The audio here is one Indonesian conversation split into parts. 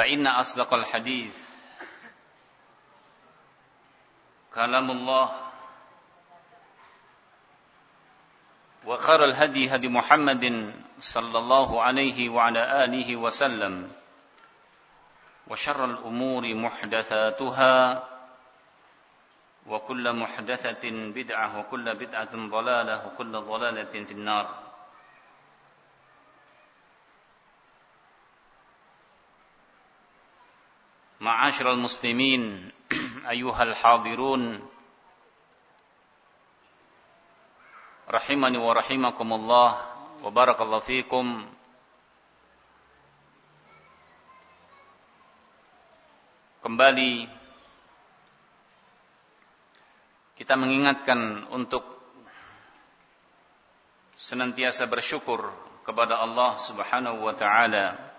فإن أصدق الحديث كلام الله وخير الهدي هدي محمد صلى الله عليه وعلى آله وسلم وشر الأمور محدثاتها وكل محدثة بدعة وكل بدعة ضلالة وكل ضلالة في النار معاشر المسلمين أيها hadirun. Rahimani ورحمكم الله وبرك الله فيكم Kembali kita mengingatkan untuk senantiasa bersyukur kepada Allah Subhanahu wa taala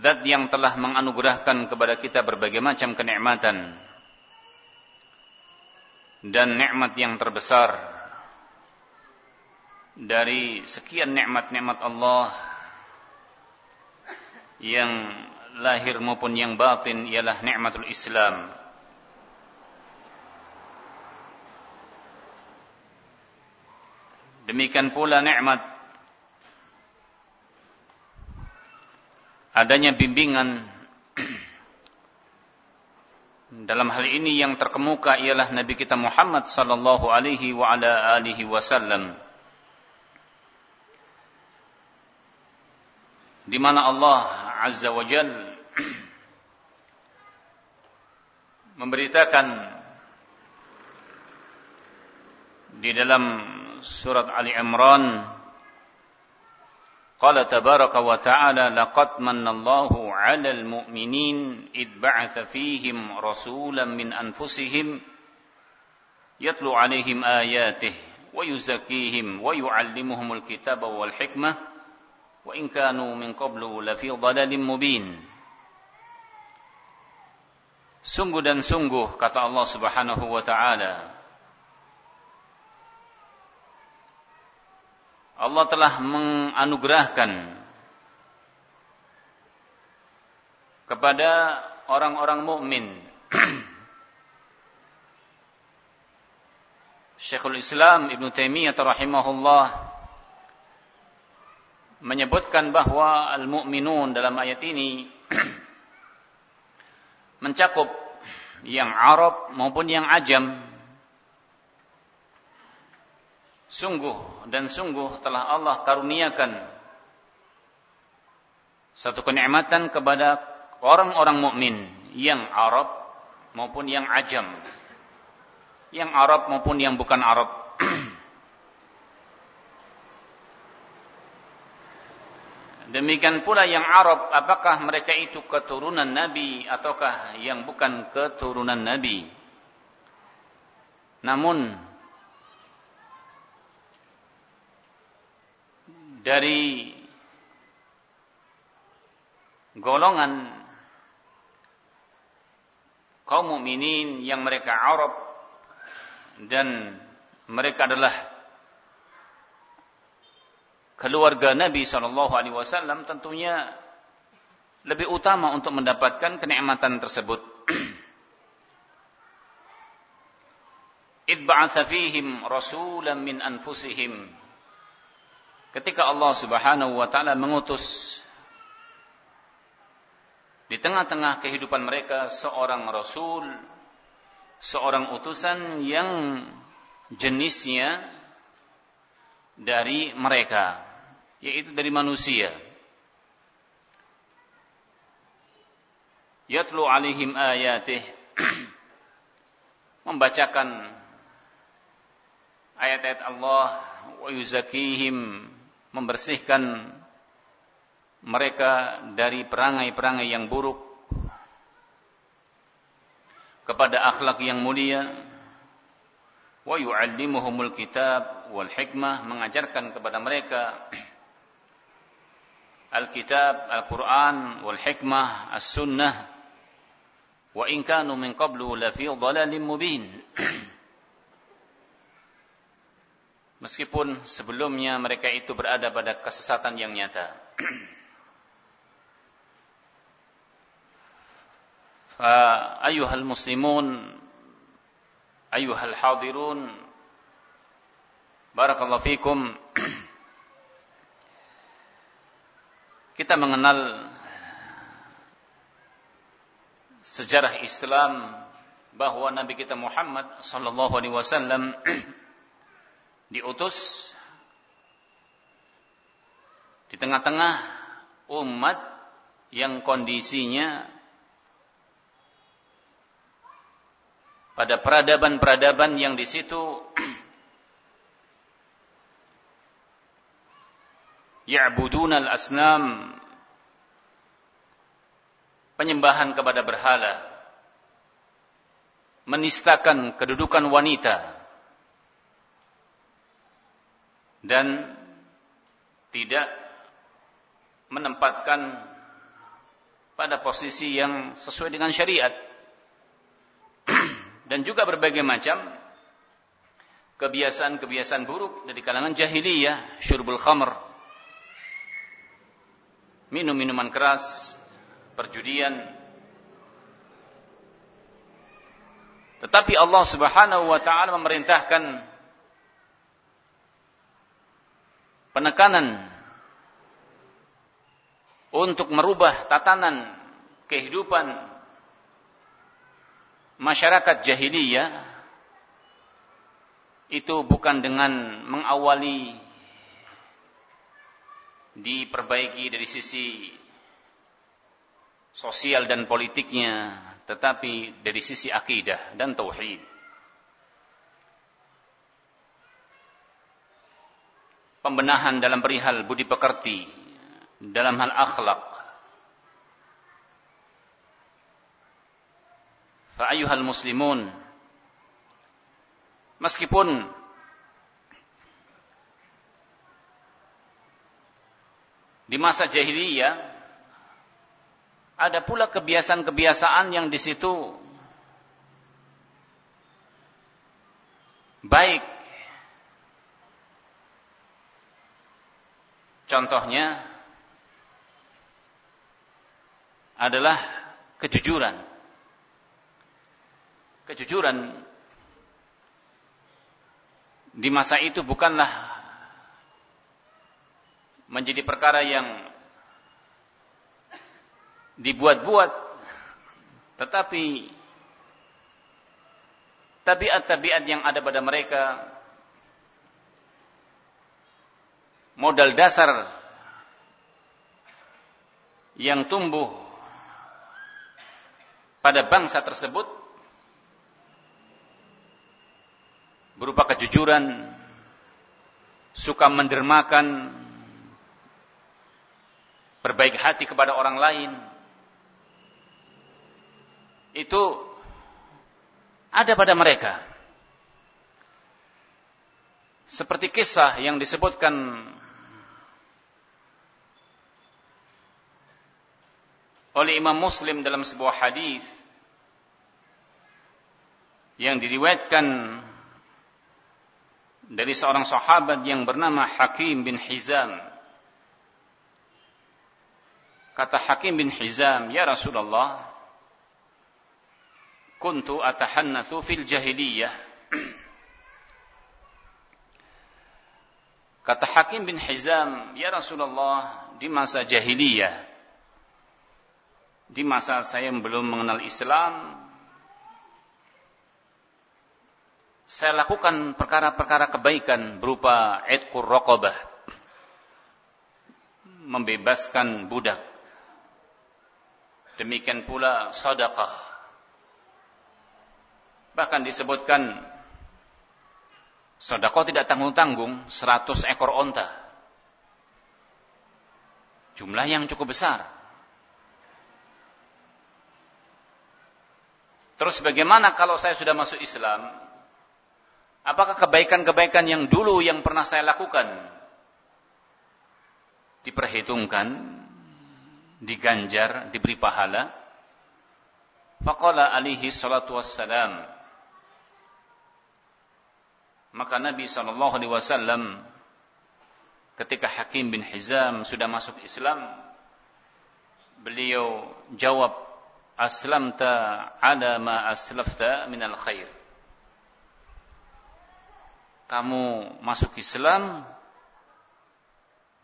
zat yang telah menganugerahkan kepada kita berbagai macam kenikmatan dan nikmat yang terbesar dari sekian nikmat-nikmat Allah yang lahir maupun yang batin ialah nikmatul Islam. Demikian pula nikmat adanya bimbingan dalam hal ini yang terkemuka ialah Nabi kita Muhammad sallallahu alaihi wa ala alihi wasallam. Di mana Allah Azza wa Jal memberitakan di dalam surat Ali Imran قال تبارك وتعالى لقد من الله على المؤمنين إذ بعث فيهم رسولا من أنفسهم يتلو عليهم آياته ويزكيهم ويعلمهم الكتاب والحكمة وإن كانوا من قبل لفي ضلال مبين. Sungguh dan sungguh kata Allah Subhanahu wa taala Allah telah menganugerahkan kepada orang-orang mukmin. Syekhul Islam Ibn Taimiyah rahimahullah menyebutkan bahwa al-mu'minun dalam ayat ini mencakup yang Arab maupun yang Ajam Sungguh dan sungguh telah Allah karuniakan satu kenikmatan kepada orang-orang mukmin yang Arab maupun yang ajam. Yang Arab maupun yang bukan Arab. Demikian pula yang Arab, apakah mereka itu keturunan Nabi ataukah yang bukan keturunan Nabi? Namun dari golongan kaum mukminin yang mereka Arab dan mereka adalah keluarga Nabi Shallallahu Alaihi Wasallam tentunya lebih utama untuk mendapatkan kenikmatan tersebut. Idba'atha fihim rasulan min anfusihim. Ketika Allah Subhanahu wa taala mengutus di tengah-tengah kehidupan mereka seorang rasul, seorang utusan yang jenisnya dari mereka, yaitu dari manusia. Yatlu alaihim ayatih membacakan ayat-ayat Allah wa yuzakihim membersihkan mereka dari perangai-perangai yang buruk kepada akhlak yang mulia wa yu'allimuhumul kitab wal hikmah mengajarkan kepada mereka Alkitab, Al-Quran, wal hikmah, as-sunnah, wa in kanu min qablu la fi dhalalin mubin. meskipun sebelumnya mereka itu berada pada kesesatan yang nyata. Ayuhal muslimun, ayuhal hadirun, barakallahu fikum. Kita mengenal sejarah Islam bahwa Nabi kita Muhammad sallallahu alaihi wasallam diutus di tengah-tengah umat yang kondisinya pada peradaban-peradaban yang di situ ya'budun al-asnam penyembahan kepada berhala menistakan kedudukan wanita dan tidak menempatkan pada posisi yang sesuai dengan syariat dan juga berbagai macam kebiasaan-kebiasaan buruk dari kalangan jahiliyah, syurbul khamr, minum minuman keras, perjudian. Tetapi Allah Subhanahu wa taala memerintahkan penekanan untuk merubah tatanan kehidupan masyarakat jahiliyah itu bukan dengan mengawali diperbaiki dari sisi sosial dan politiknya, tetapi dari sisi akidah dan tauhid. Pembenahan dalam perihal budi pekerti, dalam hal akhlak, Fa'ayuhal muslimun Meskipun di masa jahiliyah ada pula kebiasaan-kebiasaan yang di situ baik. Contohnya adalah kejujuran. Kejujuran di masa itu bukanlah menjadi perkara yang dibuat-buat tetapi tabiat-tabiat yang ada pada mereka modal dasar yang tumbuh pada bangsa tersebut berupa kejujuran, suka mendermakan, berbaik hati kepada orang lain, itu ada pada mereka. Seperti kisah yang disebutkan oleh Imam Muslim dalam sebuah hadis yang diriwayatkan dari seorang sahabat yang bernama Hakim bin Hizam. Kata Hakim bin Hizam, "Ya Rasulullah, kuntu atahannatsu fil jahiliyah." Kata Hakim bin Hizam, "Ya Rasulullah, di masa jahiliyah di masa saya belum mengenal Islam, saya lakukan perkara-perkara kebaikan berupa idkur raqabah, membebaskan budak. Demikian pula sedekah. Bahkan disebutkan sedekah tidak tanggung-tanggung 100 ekor onta. Jumlah yang cukup besar. Terus bagaimana kalau saya sudah masuk Islam? Apakah kebaikan-kebaikan yang dulu yang pernah saya lakukan diperhitungkan, diganjar, diberi pahala? Faqala alaihi salatu wassalam. Maka Nabi sallallahu alaihi wasallam ketika Hakim bin Hizam sudah masuk Islam, beliau jawab aslamta ala ma aslafta minal khair. Kamu masuk Islam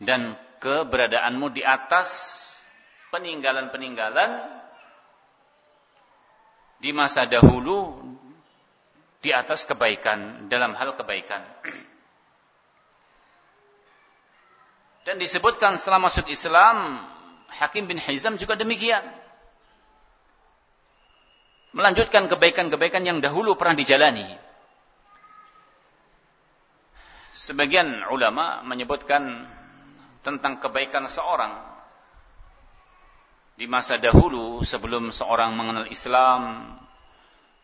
dan keberadaanmu di atas peninggalan-peninggalan di masa dahulu di atas kebaikan dalam hal kebaikan. Dan disebutkan setelah masuk Islam Hakim bin Hizam juga demikian melanjutkan kebaikan-kebaikan yang dahulu pernah dijalani. Sebagian ulama menyebutkan tentang kebaikan seorang di masa dahulu sebelum seorang mengenal Islam,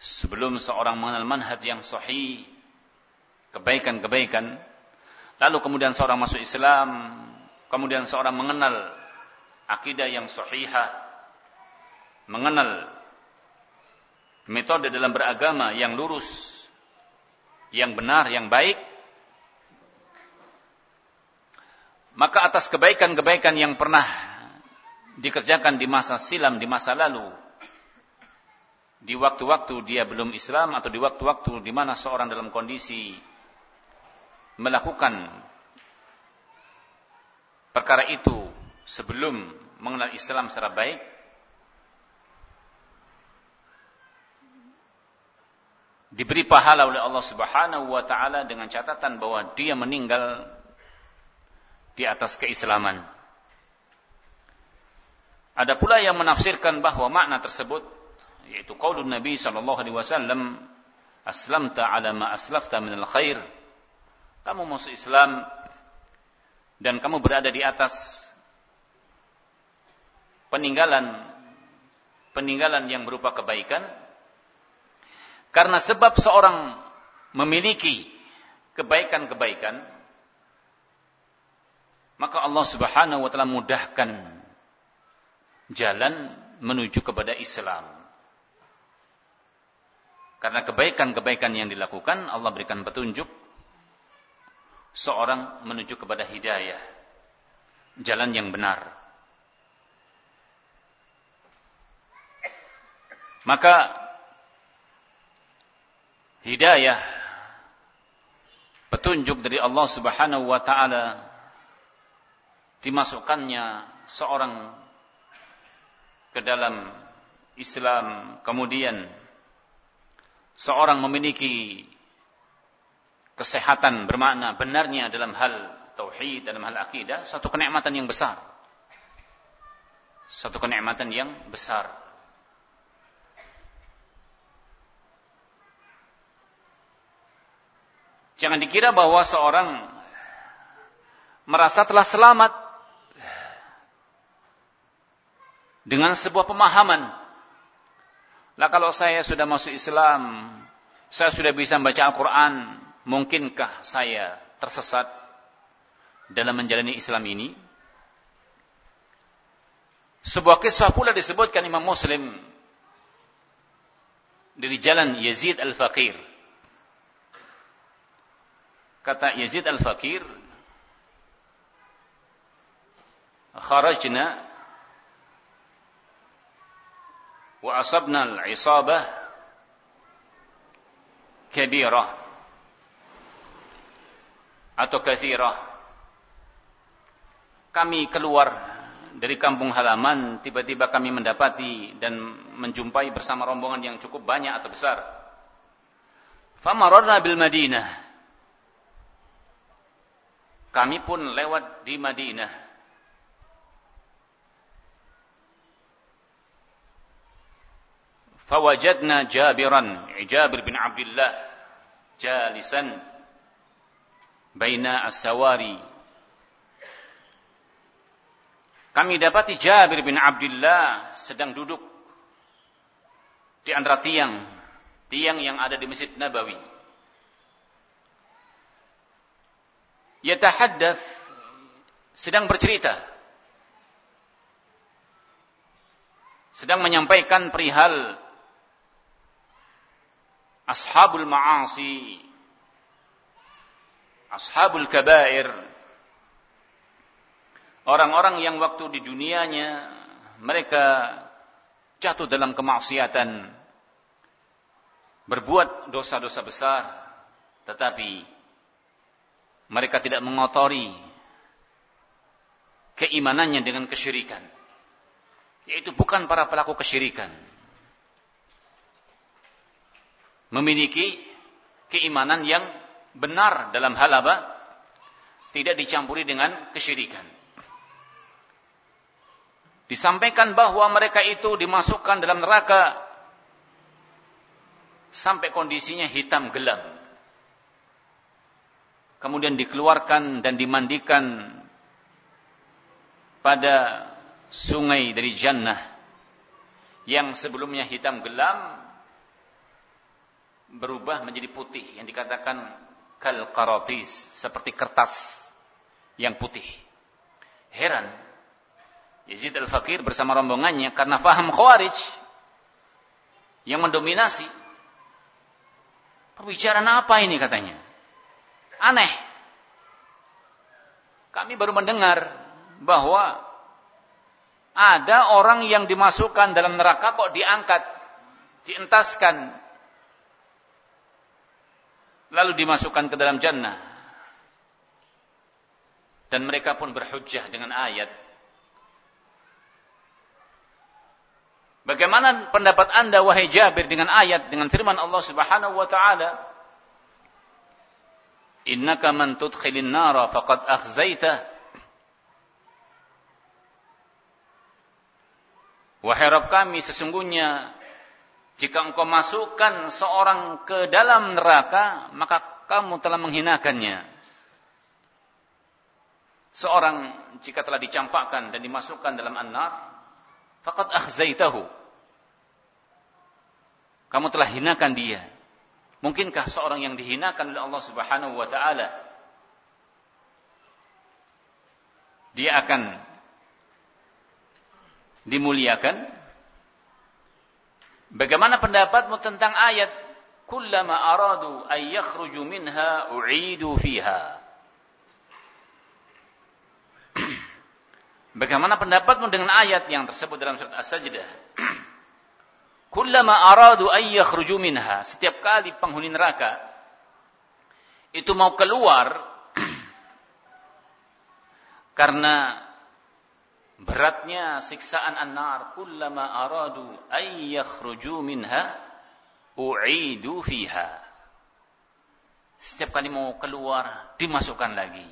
sebelum seorang mengenal manhaj yang sahih, kebaikan-kebaikan, lalu kemudian seorang masuk Islam, kemudian seorang mengenal akidah yang sahihah, mengenal metode dalam beragama yang lurus, yang benar, yang baik, maka atas kebaikan-kebaikan yang pernah dikerjakan di masa silam, di masa lalu, di waktu-waktu dia belum Islam atau di waktu-waktu di mana seorang dalam kondisi melakukan perkara itu sebelum mengenal Islam secara baik, diberi pahala oleh Allah Subhanahu wa taala dengan catatan bahwa dia meninggal di atas keislaman. Ada pula yang menafsirkan bahwa makna tersebut yaitu qaulun Nabi sallallahu alaihi wasallam aslamta ala ma aslafta minal khair. Kamu masuk Islam dan kamu berada di atas peninggalan peninggalan yang berupa kebaikan karena sebab seorang memiliki kebaikan-kebaikan, maka Allah Subhanahu wa taala mudahkan jalan menuju kepada Islam. Karena kebaikan-kebaikan yang dilakukan, Allah berikan petunjuk seorang menuju kepada hidayah, jalan yang benar. Maka hidayah. Petunjuk dari Allah Subhanahu wa taala. Dimasukkannya seorang ke dalam Islam. Kemudian seorang memiliki kesehatan bermakna benarnya dalam hal tauhid dalam hal akidah satu kenikmatan yang besar. Satu kenikmatan yang besar. Jangan dikira bahwa seorang merasa telah selamat dengan sebuah pemahaman. Lah kalau saya sudah masuk Islam, saya sudah bisa membaca Al-Quran, mungkinkah saya tersesat dalam menjalani Islam ini? Sebuah kisah pula disebutkan Imam Muslim dari jalan Yazid Al-Faqir. Kata Yazid Al-Faqir, kharajna wa asabna al-isabah kabirah atau kathirah kami keluar dari kampung halaman tiba-tiba kami mendapati dan menjumpai bersama rombongan yang cukup banyak atau besar. Famararna bil Madinah kami pun lewat di Madinah. Fawajadna Jabiran, Jabir bin Abdullah, jalisan baina as-sawari. Kami dapati Jabir bin Abdullah sedang duduk di antara tiang, tiang yang ada di Masjid Nabawi. Yatahaddath sedang bercerita. Sedang menyampaikan perihal ashabul ma'asi ashabul kabair. Orang-orang yang waktu di dunianya mereka jatuh dalam kemaksiatan berbuat dosa-dosa besar. Tetapi mereka tidak mengotori keimanannya dengan kesyirikan yaitu bukan para pelaku kesyirikan memiliki keimanan yang benar dalam hal apa? Tidak dicampuri dengan kesyirikan. Disampaikan bahwa mereka itu dimasukkan dalam neraka sampai kondisinya hitam gelap. Kemudian dikeluarkan dan dimandikan pada sungai dari jannah yang sebelumnya hitam gelap berubah menjadi putih yang dikatakan kal qaratis seperti kertas yang putih. Heran Yazid al-Fakir bersama rombongannya karena faham Khawarij yang mendominasi. Pembicaraan apa ini katanya? Aneh. Kami baru mendengar bahwa ada orang yang dimasukkan dalam neraka kok diangkat, dientaskan, lalu dimasukkan ke dalam jannah. Dan mereka pun berhujjah dengan ayat. Bagaimana pendapat Anda wahai Jabir dengan ayat dengan firman Allah Subhanahu wa taala? Innaka man tudkhilin nara faqad akhzaita. Wahai Rabb kami sesungguhnya jika engkau masukkan seorang ke dalam neraka, maka kamu telah menghinakannya. Seorang jika telah dicampakkan dan dimasukkan dalam an-nar, faqad akhzaitahu. Kamu telah hinakan dia. Mungkinkah seorang yang dihinakan oleh Allah Subhanahu wa taala dia akan dimuliakan Bagaimana pendapatmu tentang ayat kullama aradu ay yakhruju minha u'idu fiha? Bagaimana pendapatmu dengan ayat yang tersebut dalam surat As-Sajdah? Kullama aradu ay yakhruju minha, setiap kali penghuni neraka itu mau keluar karena beratnya siksaan an-nar. Kullama aradu ay yakhruju minha u'idu fiha. Setiap kali mau keluar dimasukkan lagi.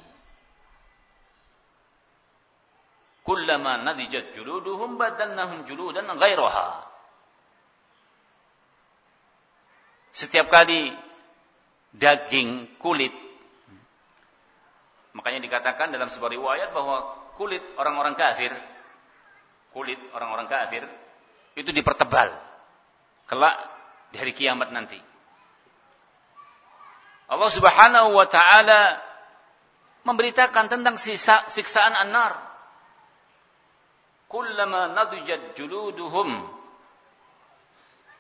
Kullama nadijat juluduhum badalnahum juludan ghairaha. Setiap kali daging, kulit makanya dikatakan dalam sebuah riwayat bahwa kulit orang-orang kafir kulit orang-orang kafir itu dipertebal kelak di hari kiamat nanti. Allah Subhanahu wa taala memberitakan tentang sisa, siksaan an-nar. Kullama nadujat juluduhum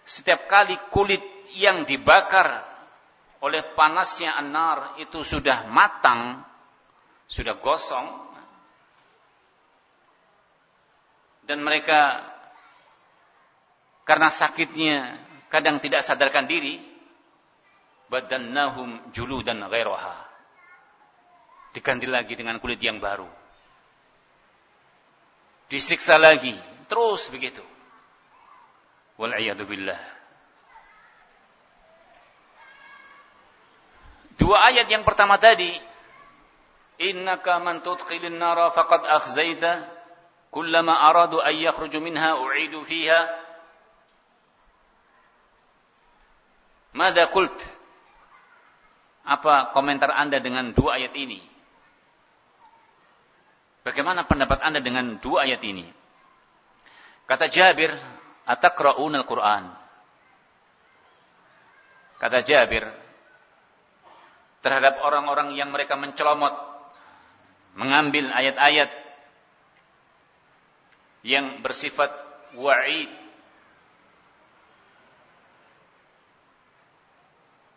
setiap kali kulit yang dibakar oleh panasnya an-nar itu sudah matang, sudah gosong dan mereka karena sakitnya kadang tidak sadarkan diri badannahum juludan ghairaha diganti lagi dengan kulit yang baru. Disiksa lagi terus begitu wal billah dua ayat yang pertama tadi innaka man tudkhilin nara faqad akhzaita kullama aradu an yakhruju minha u'idu fiha Mada kult? Apa komentar Anda dengan dua ayat ini? Bagaimana pendapat Anda dengan dua ayat ini? Kata Jabir, "Ataqra'un al-Qur'an?" Kata Jabir, terhadap orang-orang yang mereka mencelomot mengambil ayat-ayat yang bersifat wa'id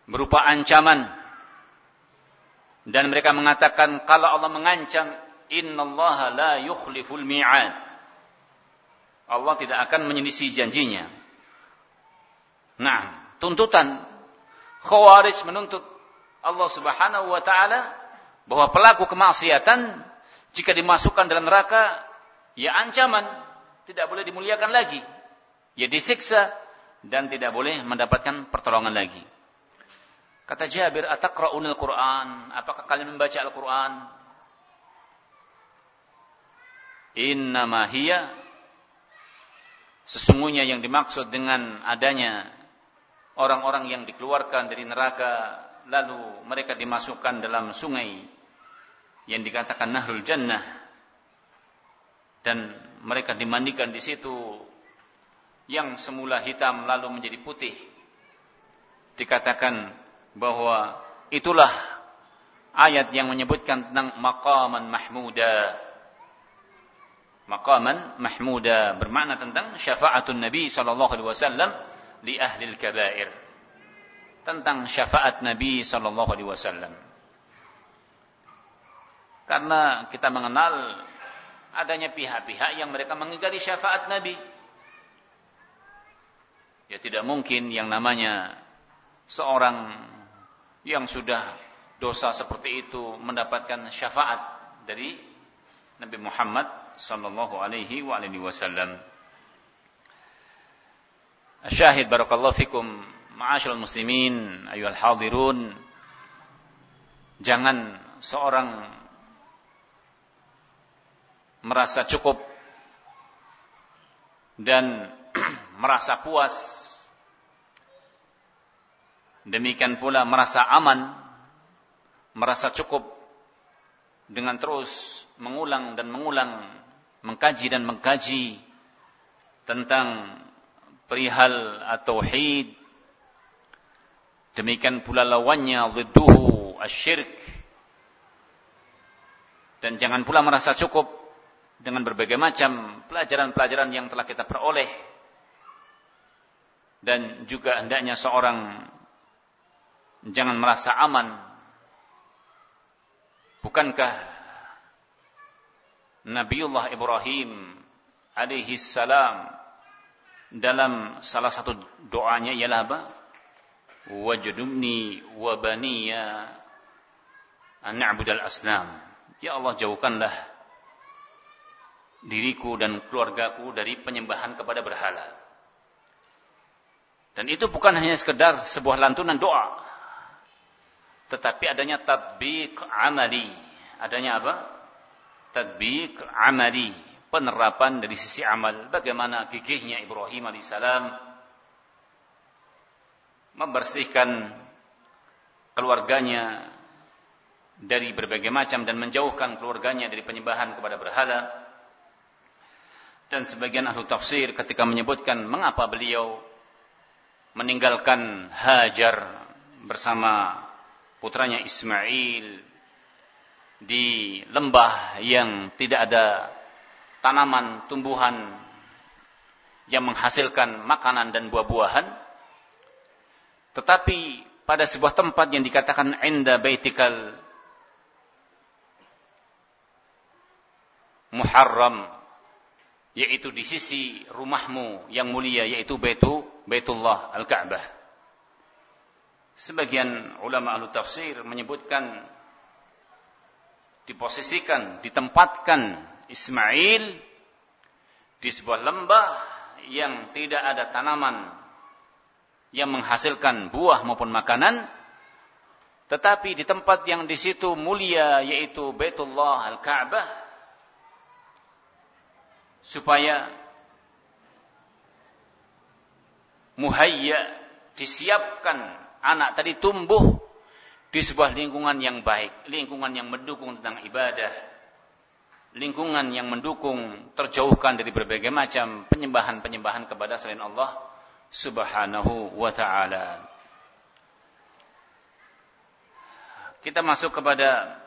berupa ancaman dan mereka mengatakan kalau Allah mengancam innallaha la yukhliful mi'ad Allah tidak akan menyelisih janjinya nah tuntutan khawarij menuntut Allah Subhanahu wa taala bahwa pelaku kemaksiatan jika dimasukkan dalam neraka ya ancaman tidak boleh dimuliakan lagi ya disiksa dan tidak boleh mendapatkan pertolongan lagi Kata Jabir, "Ataqra'unil Qur'an?" Apakah kalian membaca Al-Qur'an? Innama hiya Sesungguhnya yang dimaksud dengan adanya orang-orang yang dikeluarkan dari neraka lalu mereka dimasukkan dalam sungai yang dikatakan Nahrul Jannah dan mereka dimandikan di situ yang semula hitam lalu menjadi putih dikatakan bahwa itulah ayat yang menyebutkan tentang maqaman mahmuda. Maqaman mahmuda bermakna tentang syafaatun Nabi sallallahu alaihi wasallam li ahli al-kaba'ir. Tentang syafaat Nabi sallallahu alaihi wasallam. Karena kita mengenal adanya pihak-pihak yang mereka mengingkari syafaat Nabi. Ya tidak mungkin yang namanya seorang yang sudah dosa seperti itu mendapatkan syafaat dari Nabi Muhammad sallallahu alaihi wa alihi wasallam. Syahid barakallahu fikum ma'asyiral muslimin ayyuhal hadirun jangan seorang merasa cukup dan merasa puas Demikian pula merasa aman, merasa cukup dengan terus mengulang dan mengulang, mengkaji dan mengkaji tentang perihal atau tauhid. Demikian pula lawannya zidduhu asyirk. Dan jangan pula merasa cukup dengan berbagai macam pelajaran-pelajaran yang telah kita peroleh. Dan juga hendaknya seorang jangan merasa aman. Bukankah Nabiullah Ibrahim alaihi salam dalam salah satu doanya ialah apa? Wajudumni wa baniya an na'budal asnam. Ya Allah jauhkanlah diriku dan keluargaku dari penyembahan kepada berhala. Dan itu bukan hanya sekedar sebuah lantunan doa, tetapi adanya tatbiq amali. Adanya apa? Tatbiq amali, penerapan dari sisi amal. Bagaimana gigihnya Ibrahim alaihissalam membersihkan keluarganya dari berbagai macam dan menjauhkan keluarganya dari penyembahan kepada berhala. Dan sebagian ahlu tafsir ketika menyebutkan mengapa beliau meninggalkan Hajar bersama putranya Ismail di lembah yang tidak ada tanaman, tumbuhan yang menghasilkan makanan dan buah-buahan. Tetapi pada sebuah tempat yang dikatakan inda baitikal muharram yaitu di sisi rumahmu yang mulia yaitu Baitu Baitullah Al-Ka'bah. Sebagian ulama ahlu tafsir menyebutkan diposisikan, ditempatkan Ismail di sebuah lembah yang tidak ada tanaman yang menghasilkan buah maupun makanan tetapi di tempat yang di situ mulia yaitu Baitullah Al-Ka'bah supaya muhayya disiapkan anak tadi tumbuh di sebuah lingkungan yang baik, lingkungan yang mendukung tentang ibadah, lingkungan yang mendukung terjauhkan dari berbagai macam penyembahan-penyembahan kepada selain Allah Subhanahu wa taala. Kita masuk kepada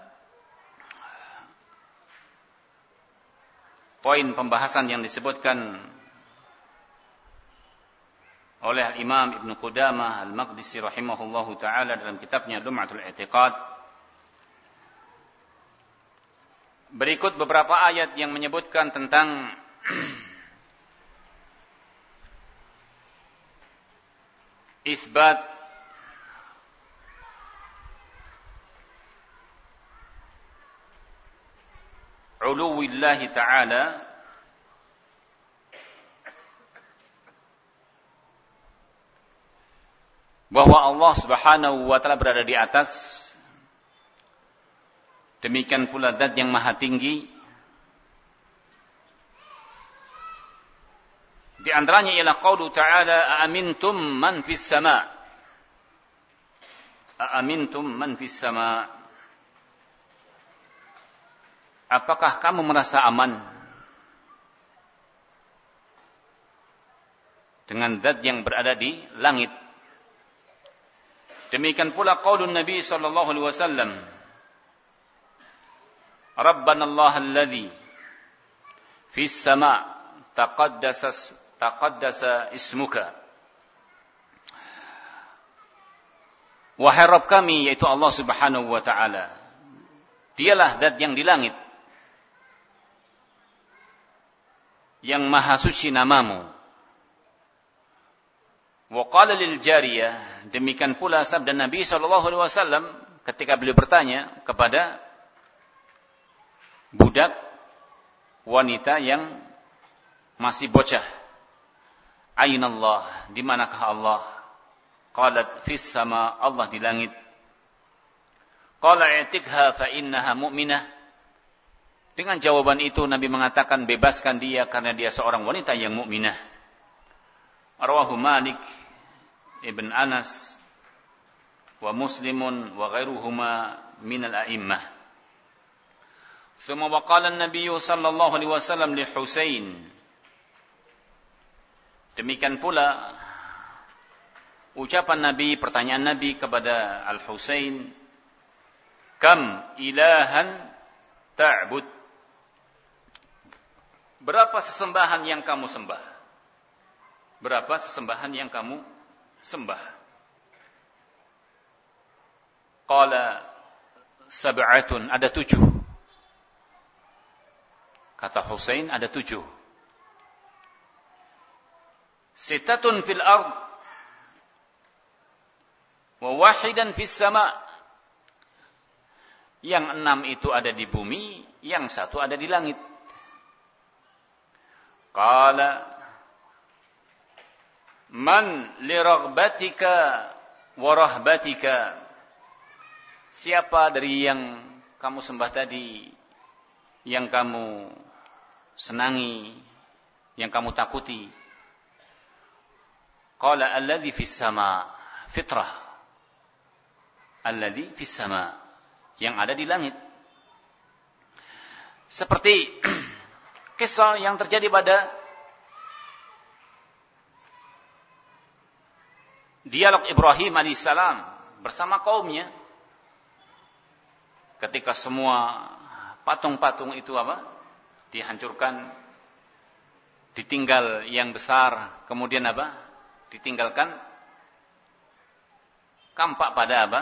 poin pembahasan yang disebutkan oleh Imam Ibn Qudamah Al-Maqdisi rahimahullahu taala dalam kitabnya Lum'atul I'tiqad. Berikut beberapa ayat yang menyebutkan tentang isbat uluwillah ta'ala bahwa Allah Subhanahu wa taala berada di atas Demikian pula zat yang maha tinggi. Di antaranya ialah qaulu ta'ala aamintum man fis sama. Aamintum man fis sama. Apakah kamu merasa aman dengan zat yang berada di langit? Demikian pula qaulun Nabi sallallahu alaihi wasallam. Rabbana Allah alladhi fis sama' taqaddasa taqaddasa ismuka. Wahai Rabb kami yaitu Allah Subhanahu wa taala. Dialah zat yang di langit. Yang maha suci namamu. Wa qala lil jariyah demikian pula sabda Nabi sallallahu alaihi wasallam ketika beliau bertanya kepada budak wanita yang masih bocah. Aina Allah? Di manakah Allah? Qalat fis sama Allah di langit. Qala i'tikha fa innaha mu'minah. Dengan jawaban itu Nabi mengatakan bebaskan dia karena dia seorang wanita yang mukminah. Rawahu Malik Ibn Anas wa Muslimun wa ghairuhuma min al-a'immah. ثم وقال النبي صلى الله عليه وسلم لحسين Demikian pula ucapan Nabi, pertanyaan Nabi kepada Al-Husain, "Kam ilahan ta'bud?" Berapa sesembahan yang kamu sembah? Berapa sesembahan yang kamu sembah? Qala sab'atun, ada tujuh. Kata Husain ada tujuh. Sitatun fil ard. Wa wahidan fis sama. Yang enam itu ada di bumi, yang satu ada di langit. Qala Man liraghbatika wa rahbatika Siapa dari yang kamu sembah tadi yang kamu senangi, yang kamu takuti. Qala alladhi fis sama fitrah. Alladhi fis sama yang ada di langit. Seperti kisah yang terjadi pada dialog Ibrahim alaihissalam bersama kaumnya. Ketika semua patung-patung itu apa? Dihancurkan ditinggal yang besar kemudian apa? Ditinggalkan. Kampak pada apa?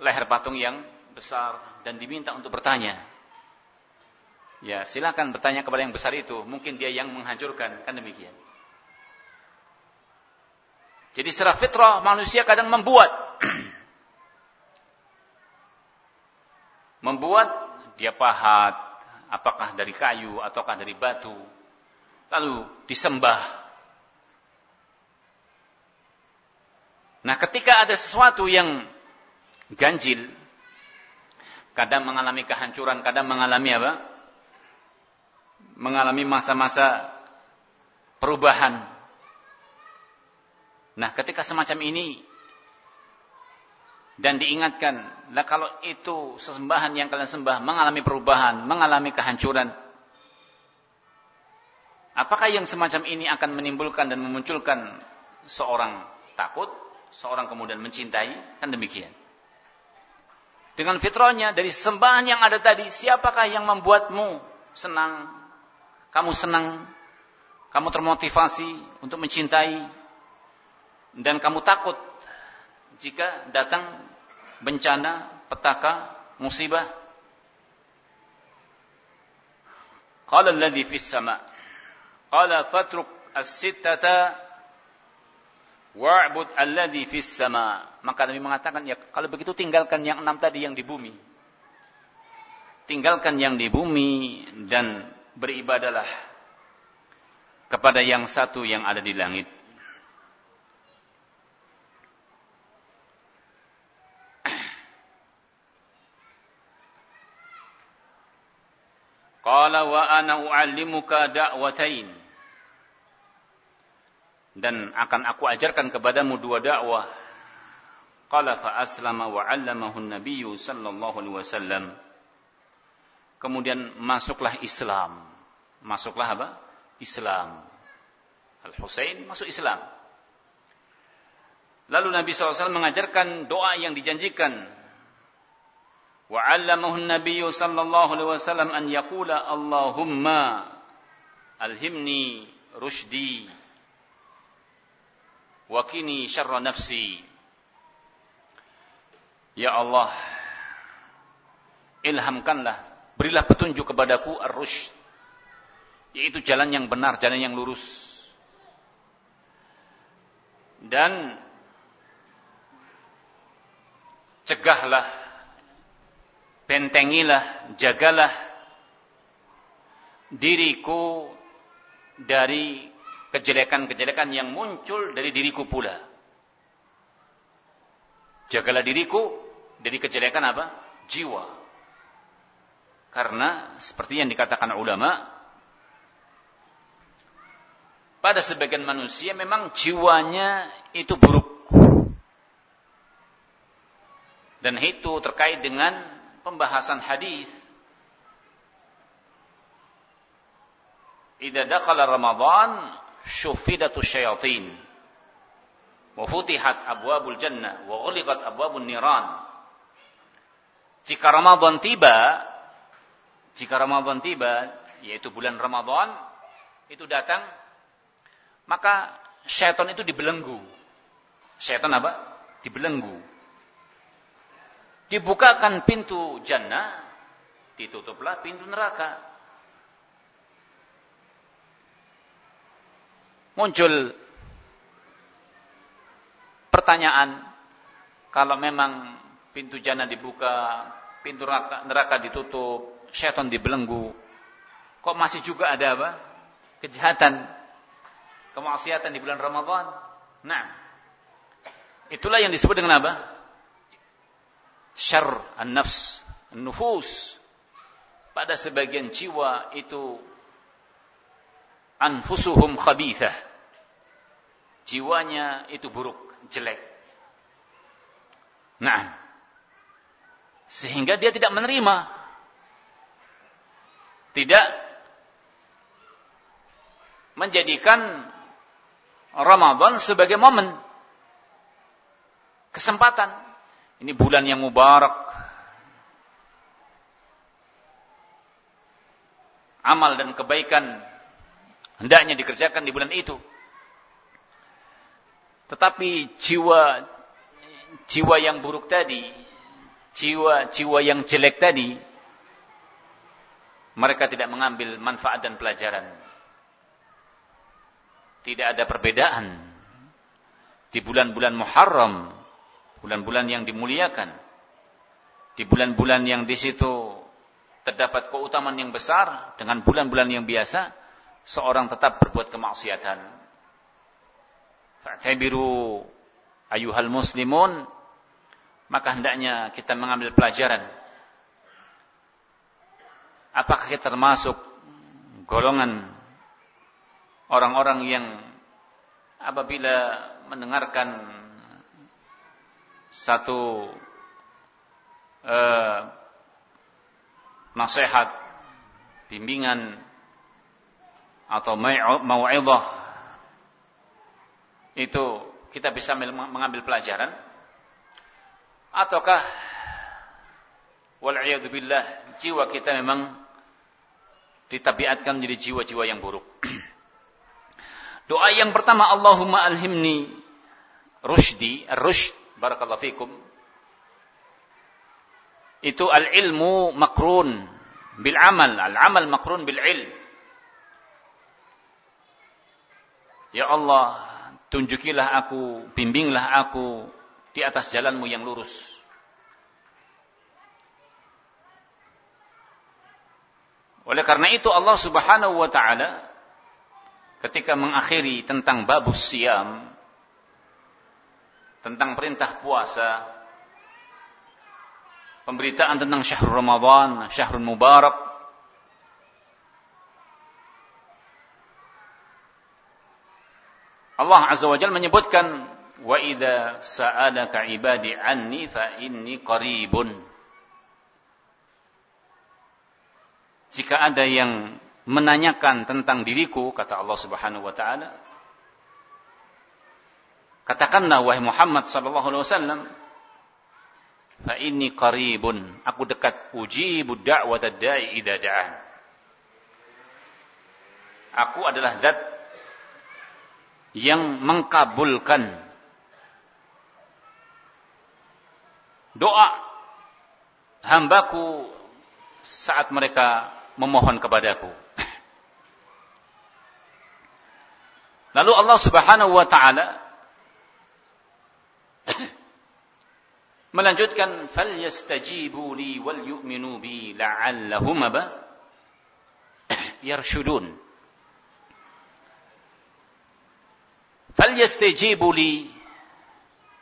Leher patung yang besar dan diminta untuk bertanya. Ya silakan bertanya kepada yang besar itu. Mungkin dia yang menghancurkan. Kan demikian jadi secara fitrah manusia kadang membuat membuat dia pahat, apakah dari kayu ataukah dari batu, lalu disembah. Nah, ketika ada sesuatu yang ganjil, kadang mengalami kehancuran, kadang mengalami apa? Mengalami masa-masa perubahan. Nah, ketika semacam ini dan diingatkan, lah kalau itu sesembahan yang kalian sembah mengalami perubahan, mengalami kehancuran, apakah yang semacam ini akan menimbulkan dan memunculkan seorang takut, seorang kemudian mencintai? Kan demikian. Dengan fitrahnya dari sembahan yang ada tadi, siapakah yang membuatmu senang? Kamu senang, kamu termotivasi untuk mencintai, dan kamu takut jika datang bencana, petaka, musibah. Qala alladhi fis sama. Qala fatruk as-sittata wa'bud alladhi fis sama. Maka Nabi mengatakan, ya kalau begitu tinggalkan yang enam tadi yang di bumi. Tinggalkan yang di bumi dan beribadalah kepada yang satu yang ada di langit. Qala wa ana u'allimuka da'watain. Dan akan aku ajarkan kepadamu dua dakwah. Qala fa aslama wa 'allamahu an-nabiy sallallahu alaihi wasallam. Kemudian masuklah Islam. Masuklah apa? Islam. Al-Husain masuk Islam. Lalu Nabi SAW mengajarkan doa yang dijanjikan وعلمه النبي صلى الله عليه وسلم أن يقول اللهم ألهمني رشدي وكني شر نفسي Ya Allah ilhamkanlah berilah petunjuk kepadaku ar-rusyd yaitu jalan yang benar, jalan yang lurus dan cegahlah bentengilah, jagalah diriku dari kejelekan-kejelekan yang muncul dari diriku pula. Jagalah diriku dari kejelekan apa? Jiwa. Karena seperti yang dikatakan ulama, pada sebagian manusia memang jiwanya itu buruk. Dan itu terkait dengan pembahasan hadis Idza dakhala Ramadan syufidatu syayatin wa futihat abwabul jannah wa ghuliqat abwabun niran. Jika Ramadan tiba, jika Ramadan tiba, yaitu bulan Ramadan itu datang, maka syaitan itu dibelenggu. Syaitan apa? Dibelenggu dibukakan pintu jannah, ditutuplah pintu neraka. Muncul pertanyaan, kalau memang pintu jannah dibuka, pintu neraka, neraka ditutup, syaitan dibelenggu, kok masih juga ada apa? Kejahatan, kemaksiatan di bulan Ramadan. Nah, itulah yang disebut dengan apa? Syar an-nafs, an-nufus. Pada sebagian jiwa itu anfusuhum khabithah. Jiwanya itu buruk, jelek. Nah, sehingga dia tidak menerima tidak menjadikan Ramadan sebagai momen kesempatan. Ini bulan yang mubarak. Amal dan kebaikan hendaknya dikerjakan di bulan itu. Tetapi jiwa jiwa yang buruk tadi, jiwa jiwa yang jelek tadi, mereka tidak mengambil manfaat dan pelajaran. Tidak ada perbedaan di bulan-bulan Muharram, bulan-bulan yang dimuliakan, di bulan-bulan yang di situ terdapat keutamaan yang besar dengan bulan-bulan yang biasa, seorang tetap berbuat kemaksiatan. Fa'tabiru ayuhal muslimun, maka hendaknya kita mengambil pelajaran apakah kita termasuk golongan orang-orang yang apabila mendengarkan satu uh, nasihat, bimbingan atau mau'izah itu kita bisa mengambil pelajaran ataukah wal billah jiwa kita memang ditabiatkan menjadi jiwa-jiwa yang buruk. Doa yang pertama Allahumma alhimni rushdi, rushd barakallahu fikum. Itu al-ilmu makrun bil amal, al-amal makrun bil ilm. Ya Allah, tunjukilah aku, bimbinglah aku di atas jalanmu yang lurus. Oleh karena itu Allah Subhanahu wa taala ketika mengakhiri tentang babus siam tentang perintah puasa pemberitaan tentang syahrul Ramadan, syahrul mubarak. Allah Azza wa Jalla menyebutkan wa idza sa'alaka ibadi anni fa inni qaribun. Jika ada yang menanyakan tentang diriku kata Allah Subhanahu wa taala katakanlah wahai Muhammad sallallahu alaihi wasallam fa inni qaribun aku dekat ujibu da'wat da'i idza da'an aku adalah zat yang mengkabulkan doa hambaku saat mereka memohon kepadaku. Lalu Allah Subhanahu wa taala melanjutkan falyastajibu li wal yu'minu bi la'allahum ba yarshudun. Falyastajibu li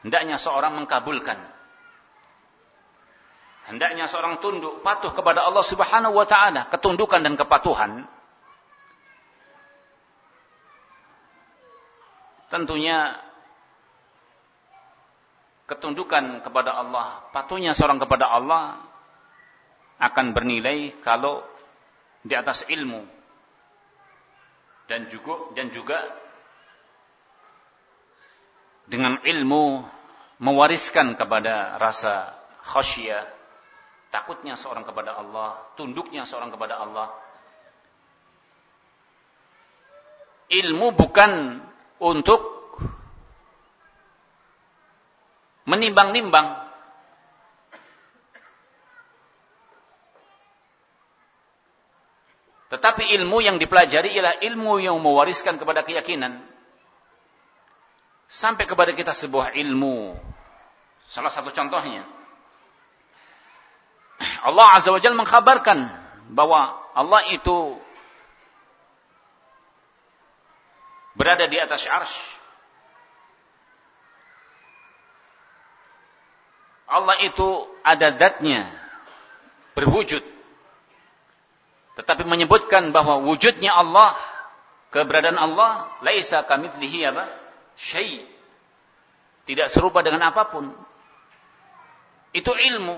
hendaknya seorang mengkabulkan hendaknya seorang tunduk patuh kepada Allah Subhanahu wa taala, ketundukan dan kepatuhan tentunya ketundukan kepada Allah, patuhnya seorang kepada Allah akan bernilai kalau di atas ilmu dan juga dan juga dengan ilmu mewariskan kepada rasa khasyah takutnya seorang kepada Allah, tunduknya seorang kepada Allah. Ilmu bukan untuk menimbang-nimbang. Tetapi ilmu yang dipelajari ialah ilmu yang mewariskan kepada keyakinan. Sampai kepada kita sebuah ilmu. Salah satu contohnya Allah Azza wa Jalla mengkhabarkan bahwa Allah itu berada di atas arsy. Allah itu ada zatnya, berwujud. Tetapi menyebutkan bahwa wujudnya Allah Keberadaan Allah laisa kamitslihi apa? Syai. Tidak serupa dengan apa pun. Itu ilmu.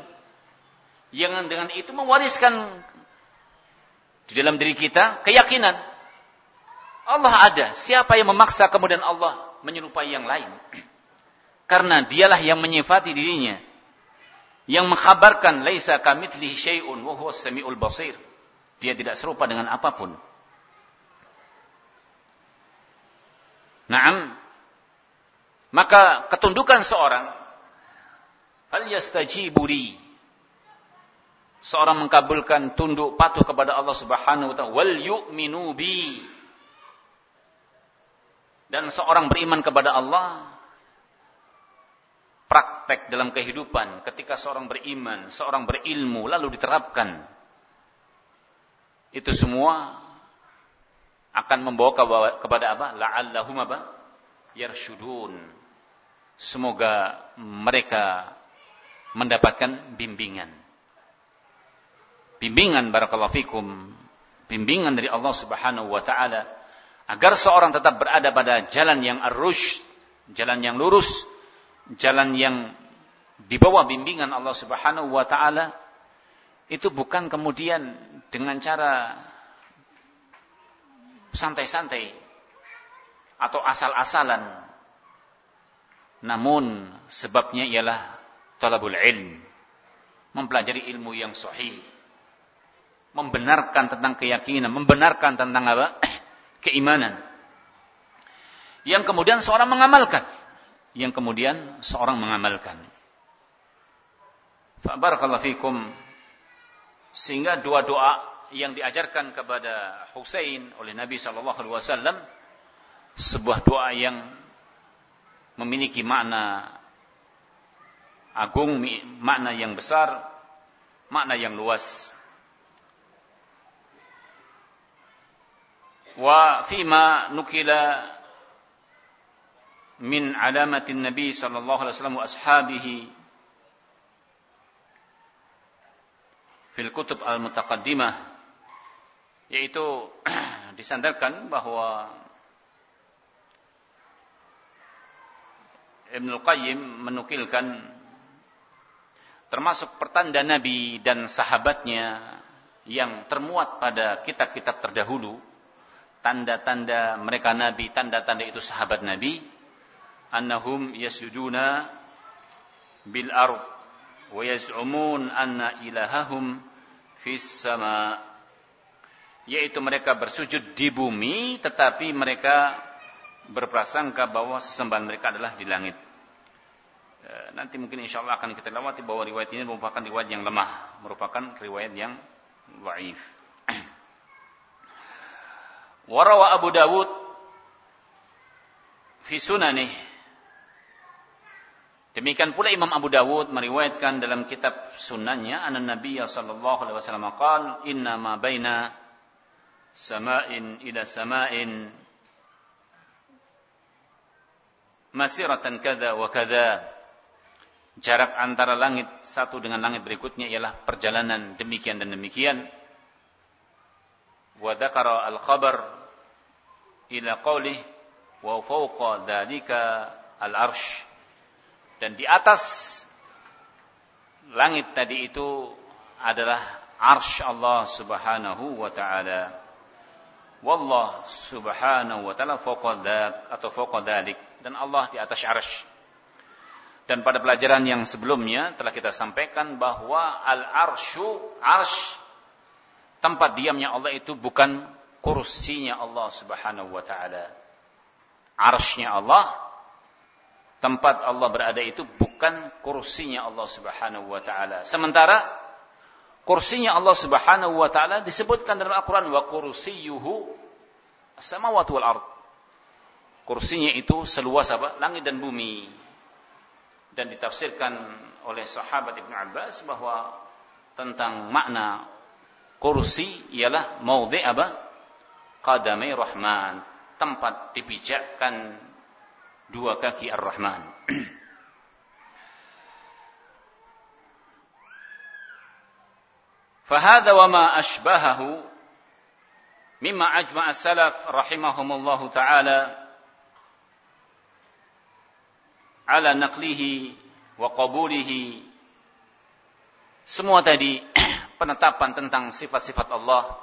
Yang dengan itu mewariskan di dalam diri kita keyakinan. Allah ada. Siapa yang memaksa kemudian Allah menyerupai yang lain? Karena dialah yang menyifati dirinya. Yang mengkhabarkan laisa kamitslihi syai'un wa huwas samiul basir. Dia tidak serupa dengan apa pun. Naam. Maka ketundukan seorang fal li. Seorang mengkabulkan tunduk patuh kepada Allah Subhanahu wa taala wal yu'minu bi. Dan seorang beriman kepada Allah praktek dalam kehidupan ketika seorang beriman, seorang berilmu lalu diterapkan. Itu semua akan membawa kepada apa? La'allahum apa? Yarshudun. Semoga mereka mendapatkan bimbingan. Bimbingan barakallahu fikum. Bimbingan dari Allah Subhanahu wa taala agar seorang tetap berada pada jalan yang arus, jalan yang lurus, jalan yang di bawah bimbingan Allah Subhanahu wa taala itu bukan kemudian dengan cara santai-santai atau asal-asalan. Namun sebabnya ialah talabul ilm. Mempelajari ilmu yang sahih. Membenarkan tentang keyakinan, membenarkan tentang apa? Keimanan. Yang kemudian seorang mengamalkan. Yang kemudian seorang mengamalkan. Barakallahu fikum. Sehingga dua doa yang diajarkan kepada Husain oleh Nabi Shallallahu Alaihi Wasallam sebuah doa yang memiliki makna agung, makna yang besar, makna yang luas. Wa fima nukila min alamatin Nabi sallallahu alaihi wasallam wa ashabihi fil kutub al-mutaqaddimah yaitu disandarkan bahwa Ibnu Qayyim menukilkan termasuk pertanda Nabi dan sahabatnya yang termuat pada kitab-kitab terdahulu tanda-tanda mereka Nabi tanda-tanda itu sahabat Nabi annahum yasjuduna bil ard wa yaz'umun anna ilahahum fis sama' yaitu mereka bersujud di bumi tetapi mereka berprasangka bahwa sesembahan mereka adalah di langit. E, nanti mungkin insya Allah akan kita lewati bahwa riwayat ini merupakan riwayat yang lemah, merupakan riwayat yang waif. Warawa Abu Dawud fi sunanih. Demikian pula Imam Abu Dawud meriwayatkan dalam kitab sunannya anak Nabi sallallahu alaihi wasallam qaal inna ma baina sama'in ila sama'in masiratan kada wa kada jarak antara langit satu dengan langit berikutnya ialah perjalanan demikian dan demikian. Wa dzakara al khabar ila qawlih wa fawqa dzalika al arsh dan di atas langit tadi itu adalah arsh Allah Subhanahu wa taala Wallah subhanahu wa ta'ala fawqa atau fawqa dhalik. Dan Allah di atas arsh. Dan pada pelajaran yang sebelumnya telah kita sampaikan bahwa al-arshu, arsh, tempat diamnya Allah itu bukan kursinya Allah subhanahu wa ta'ala. Arshnya Allah, tempat Allah berada itu bukan kursinya Allah subhanahu wa ta'ala. Sementara kursinya Allah Subhanahu wa taala disebutkan dalam Al-Qur'an wa kursiyuhu samawati wal ard. Kursinya itu seluas apa? Langit dan bumi. Dan ditafsirkan oleh sahabat Ibnu Abbas bahwa tentang makna kursi ialah maudhi apa? Qadamai Rahman, tempat dipijakkan dua kaki Ar-Rahman. Fahada wa ma ashbahahu mimma ajma' as-salaf rahimahumullahu taala ala naqlihi wa qabulihi. Semua tadi penetapan tentang sifat-sifat Allah.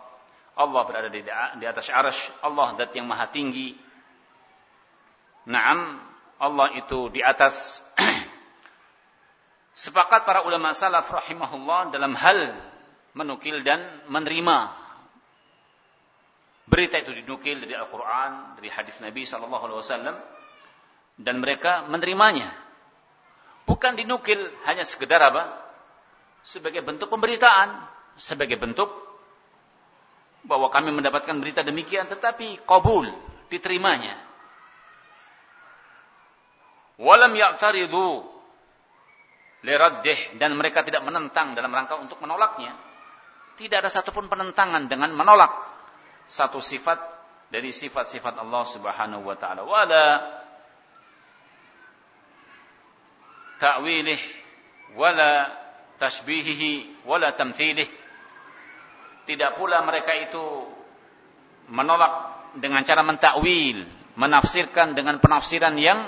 Allah berada di, di atas arash Allah dat yang maha tinggi. Naam Allah itu di atas sepakat para ulama salaf rahimahullah dalam hal menukil dan menerima Berita itu dinukil dari Al-Quran, dari hadis Nabi Sallallahu Alaihi Wasallam, dan mereka menerimanya. Bukan dinukil hanya sekedar apa? Sebagai bentuk pemberitaan, sebagai bentuk bahwa kami mendapatkan berita demikian, tetapi kabul, diterimanya. Walam ya'taridu liraddih dan mereka tidak menentang dalam rangka untuk menolaknya. Tidak ada satupun penentangan dengan menolak satu sifat dari sifat-sifat Allah Subhanahu wa taala. Wala ta'wilih wala tashbihihi wala tamthilih. Tidak pula mereka itu menolak dengan cara mentakwil, menafsirkan dengan penafsiran yang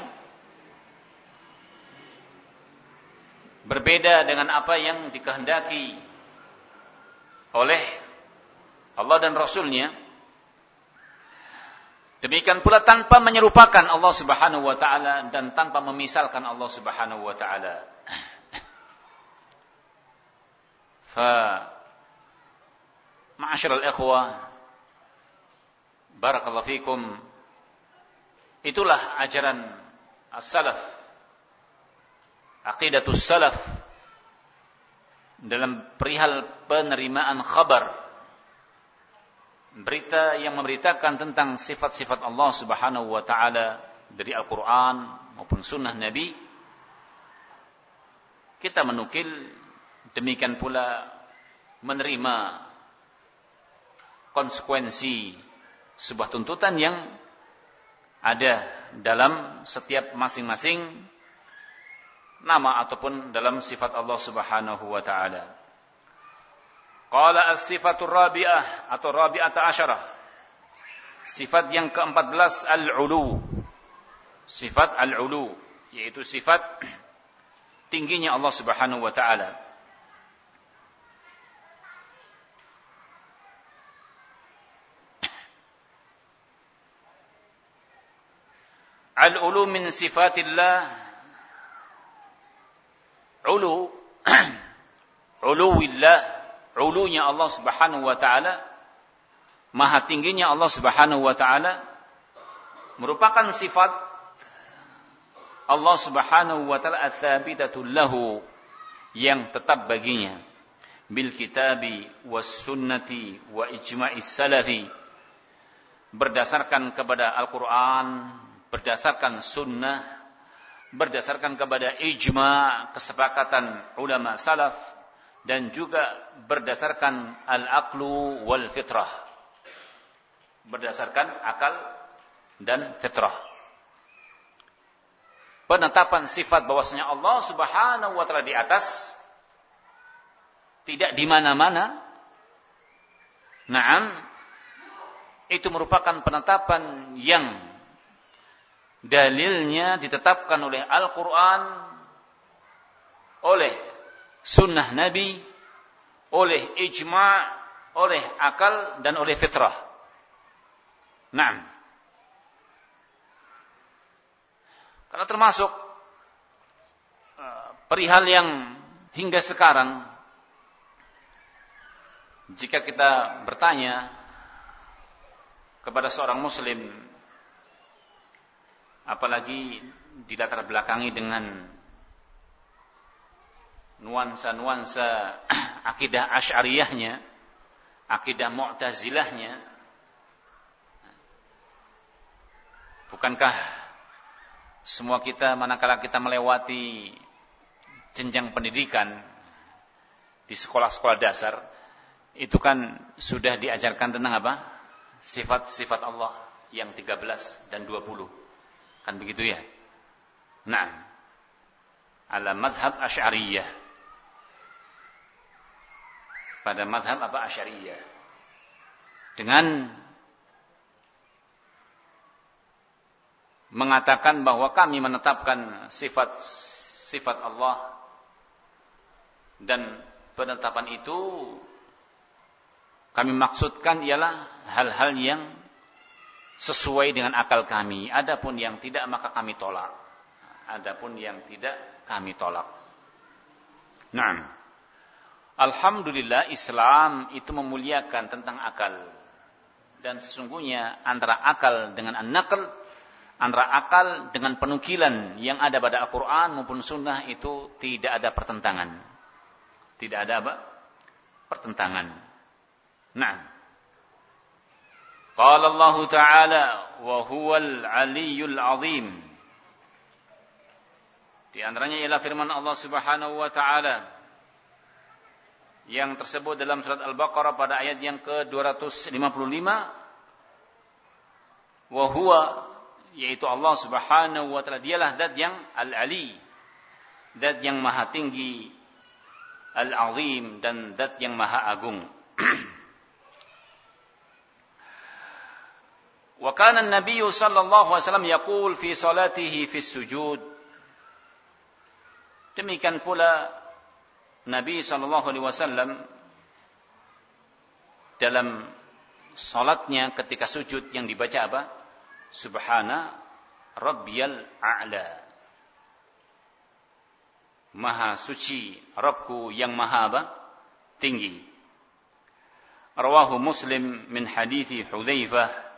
berbeda dengan apa yang dikehendaki oleh Allah dan Rasulnya Demikian pula tanpa menyerupakan Allah Subhanahu wa taala dan tanpa memisalkan Allah Subhanahu wa taala. Fa Ma'asyiral ikhwah barakallahu fikum itulah ajaran as-salaf aqidatus salaf dalam perihal penerimaan khabar. Berita yang memberitakan tentang sifat-sifat Allah Subhanahu wa taala dari Al-Qur'an maupun sunnah Nabi. Kita menukil demikian pula menerima konsekuensi sebuah tuntutan yang ada dalam setiap masing-masing nama ataupun dalam sifat Allah Subhanahu wa taala. Qala as-sifatur rabi'ah atau rabi'ata asyarah. Sifat yang ke-14 al-ulu. Sifat al-ulu yaitu sifat tingginya Allah Subhanahu wa taala. Al-ulu min sifatillah ulu. Uluwillah. Ulunya Allah Subhanahu wa taala, maha tingginya Allah Subhanahu wa taala. Merupakan sifat Allah Subhanahu wa taala ats-tsabitatu lahu. Yang tetap baginya. Bil kitabi was sunnati wa ijma'is salafi. Berdasarkan kepada Al-Qur'an, berdasarkan sunnah, berdasarkan kepada ijma' kesepakatan ulama salaf dan juga berdasarkan al-aqlu wal fitrah. Berdasarkan akal dan fitrah. Penetapan sifat bahwasanya Allah Subhanahu wa taala di atas tidak di mana-mana. Naam itu merupakan penetapan yang dalilnya ditetapkan oleh Al-Qur'an oleh sunnah Nabi, oleh ijma', oleh akal dan oleh fitrah. Nah, karena termasuk uh, perihal yang hingga sekarang jika kita bertanya kepada seorang muslim apalagi di latar belakangi dengan nuansa-nuansa akidah asyariyahnya, akidah mu'tazilahnya. Bukankah semua kita manakala kita melewati jenjang pendidikan di sekolah-sekolah dasar itu kan sudah diajarkan tentang apa? Sifat-sifat Allah yang 13 dan 20. Kan begitu ya? Nah. Ala madhab asyariyah. Pada madhab apa asyariyah. Dengan mengatakan bahwa kami menetapkan sifat sifat Allah dan penetapan itu kami maksudkan ialah hal-hal yang sesuai dengan akal kami. Adapun yang tidak maka kami tolak. Adapun yang tidak kami tolak. Nah, Alhamdulillah Islam itu memuliakan tentang akal. Dan sesungguhnya antara akal dengan an-naql, antara akal dengan penukilan yang ada pada Al-Quran maupun Sunnah itu tidak ada pertentangan. Tidak ada apa? Pertentangan. Nah. Allah Ta'ala wa huwal aliyyul azim. Di antaranya ialah firman Allah Subhanahu wa taala yang tersebut dalam surat Al-Baqarah pada ayat yang ke-255 wa huwa yaitu Allah Subhanahu wa taala dialah zat yang al-ali zat yang maha tinggi al-azim dan zat yang maha agung Wa kana an-nabiy sallallahu alaihi wasallam yaqul fi salatihi fi sujud Demikian pula Nabi Shallallahu Alaihi Wasallam dalam salatnya ketika sujud yang dibaca apa? Subhana Rabbiyal A'la. Maha suci Rabbku yang maha apa? Tinggi. Rawahu Muslim min hadithi Hudzaifah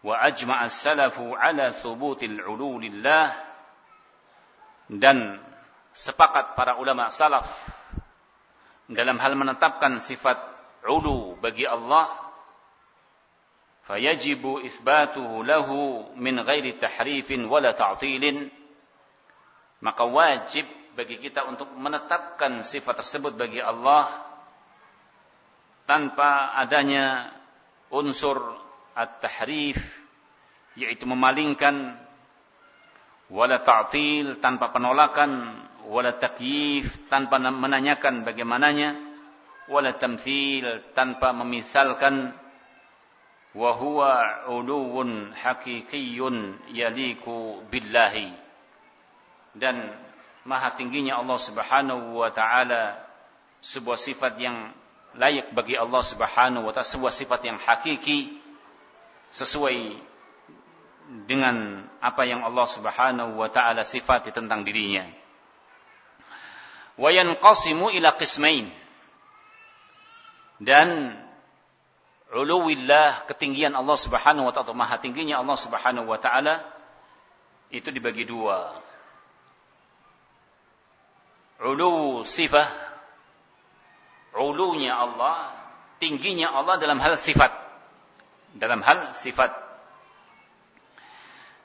wa ajma'a as-salafu ala thubutil ululillah dan sepakat para ulama salaf dalam hal menetapkan sifat ulu bagi Allah fayajibu itsbatuhu lahu min ghairi tahrifin wala ta'tilin maka wajib bagi kita untuk menetapkan sifat tersebut bagi Allah tanpa adanya unsur at-tahrif yaitu memalingkan wala ta'til tanpa penolakan wala takyif tanpa menanyakan bagaimananya wala tamthil tanpa memisalkan wa huwa uluwun haqiqiyyun yaliku billahi. Dan maha tingginya Allah Subhanahu wa taala sebuah sifat yang layak bagi Allah Subhanahu wa taala sebuah sifat yang hakiki sesuai dengan apa yang Allah Subhanahu wa taala sifati tentang dirinya. Wa yanqasimu ila qismain. Dan uluwillah ketinggian Allah Subhanahu wa taala maha tingginya Allah Subhanahu wa taala itu dibagi dua. Ulu sifah ulunya Allah tingginya Allah dalam hal sifat dalam hal sifat.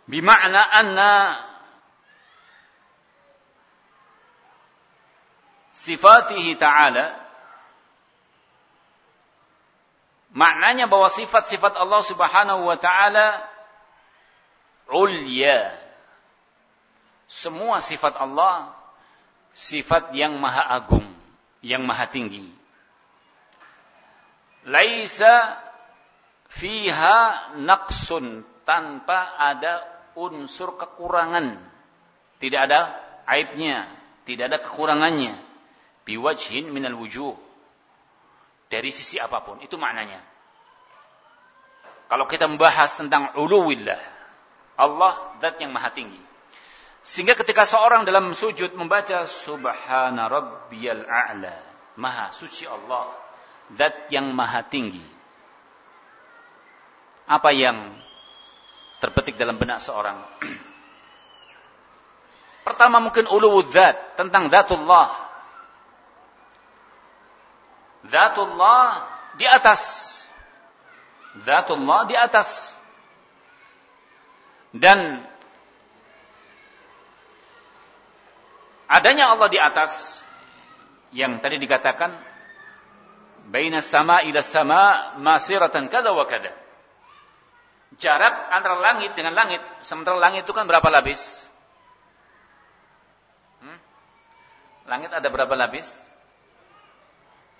Bima'na anna sifatihi ta'ala maknanya bahwa sifat-sifat Allah Subhanahu wa taala ulya. Semua sifat Allah sifat yang maha agung yang maha tinggi. Laisa fiha naqsun tanpa ada unsur kekurangan tidak ada aibnya tidak ada kekurangannya biwajhin minal wujuh. Dari sisi apa pun. Itu maknanya. Kalau kita membahas tentang uluwillah. Allah zat yang maha tinggi. Sehingga ketika seorang dalam sujud membaca Subhana Rabbiyal A'la. Maha suci Allah. Zat yang maha tinggi. Apa yang terpetik dalam benak seorang? Pertama mungkin uluwud zat. Tentang zatullah Zatullah di atas. Zatullah di atas. Dan adanya Allah di atas yang tadi dikatakan baina sama ila sama masiratan kada wa kada. Jarak antara langit dengan langit, sementara langit itu kan berapa lapis? Hmm? Langit ada berapa lapis?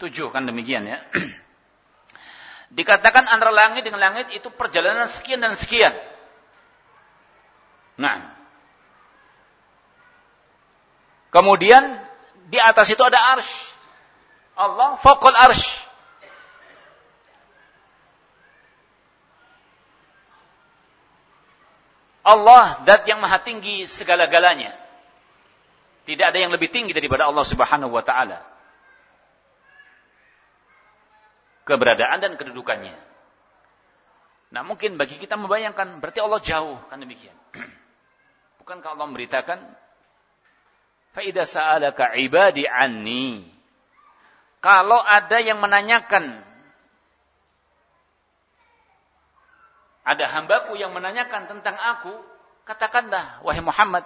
Tujuh kan demikian ya. Dikatakan antara langit dengan langit itu perjalanan sekian dan sekian. Nah. Kemudian di atas itu ada arsh. Allah fokol arsh. Allah dat yang maha tinggi segala-galanya. Tidak ada yang lebih tinggi daripada Allah Subhanahu wa taala. Keberadaan dan kedudukannya. Nah, mungkin bagi kita membayangkan berarti Allah jauh kan demikian. Bukankah Allah memberitakan Faida sa'alaka ibadi anni. Kalau ada yang menanyakan ada hambaku yang menanyakan tentang aku, katakanlah wahai Muhammad,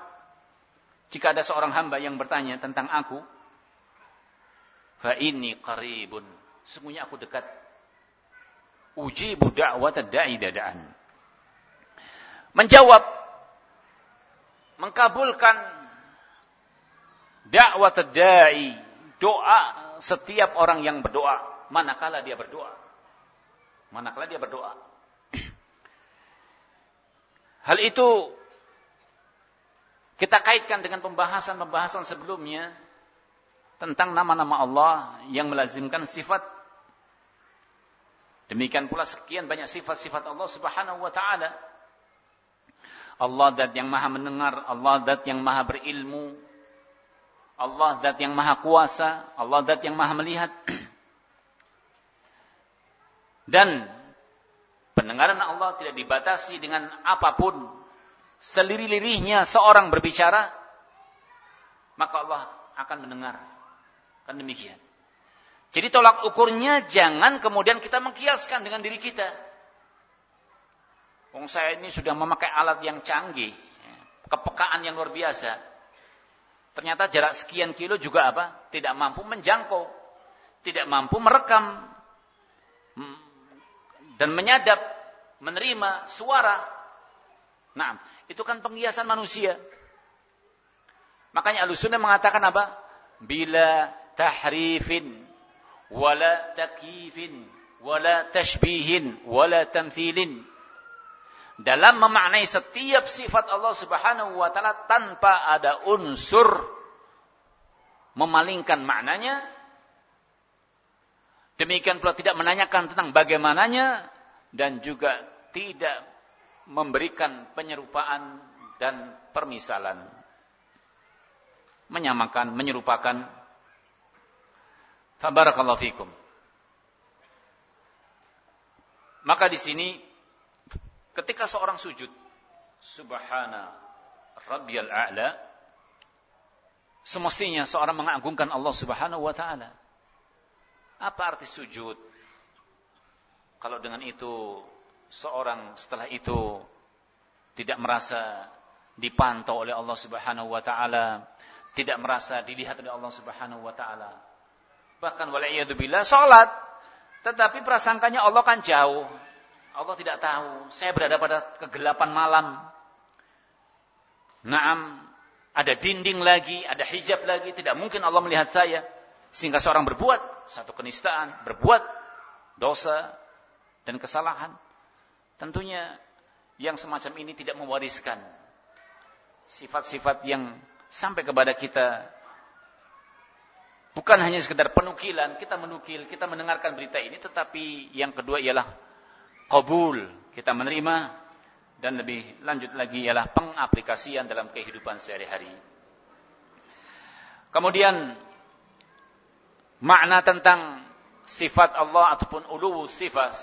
jika ada seorang hamba yang bertanya tentang aku, fa ini qaribun. Sungguhnya aku dekat. Ujibu da'wat da'i dadaan. Menjawab mengkabulkan dakwah da'i, doa setiap orang yang berdoa, manakala dia berdoa. Manakala dia berdoa. Hal itu kita kaitkan dengan pembahasan-pembahasan sebelumnya tentang nama-nama Allah yang melazimkan sifat. Demikian pula sekian banyak sifat-sifat Allah Subhanahu wa taala. Allah dat yang maha mendengar, Allah dat yang maha berilmu, Allah dat yang maha kuasa, Allah dat yang maha melihat. Dan pendengaran Allah tidak dibatasi dengan apa pun. Selirih-lirihnya seorang berbicara, maka Allah akan mendengar. Kan demikian. Jadi tolak ukurnya jangan kemudian kita mengkiaskan dengan diri kita. Wong saya ini sudah memakai alat yang canggih, kepekaan yang luar biasa. Ternyata jarak sekian kilo juga apa? Tidak mampu menjangkau. Tidak mampu merekam. Dan menyadap. Menerima suara. Nah, itu kan penghiasan manusia. Makanya Alusuna mengatakan apa? Bila tahrifin. Wala takifin. Wala tashbihin. Wala tamthilin dalam memaknai setiap sifat Allah Subhanahu wa taala tanpa ada unsur memalingkan maknanya demikian pula tidak menanyakan tentang bagaimananya dan juga tidak memberikan penyerupaan dan permisalan menyamakan menyerupakan tabarakallahu fikum maka di sini Ketika seorang sujud, subhana rabbiyal a'la, semestinya seorang mengagungkan Allah Subhanahu wa taala. Apa arti sujud? Kalau dengan itu seorang setelah itu tidak merasa dipantau oleh Allah Subhanahu wa taala, tidak merasa dilihat oleh Allah Subhanahu wa taala. Bahkan waliyadzubillah salat tetapi prasangkanya Allah kan jauh. Allah tidak tahu. Saya berada pada kegelapan malam. Naam, ada dinding lagi, ada hijab lagi. Tidak mungkin Allah melihat saya. Sehingga seorang berbuat satu kenistaan, berbuat dosa dan kesalahan. Tentunya yang semacam ini tidak mewariskan sifat-sifat yang sampai kepada kita bukan hanya sekedar penukilan, kita menukil, kita mendengarkan berita ini, tetapi yang kedua ialah qabul, kita menerima dan lebih lanjut lagi ialah pengaplikasian dalam kehidupan sehari-hari. Kemudian makna tentang sifat Allah ataupun ulu sifat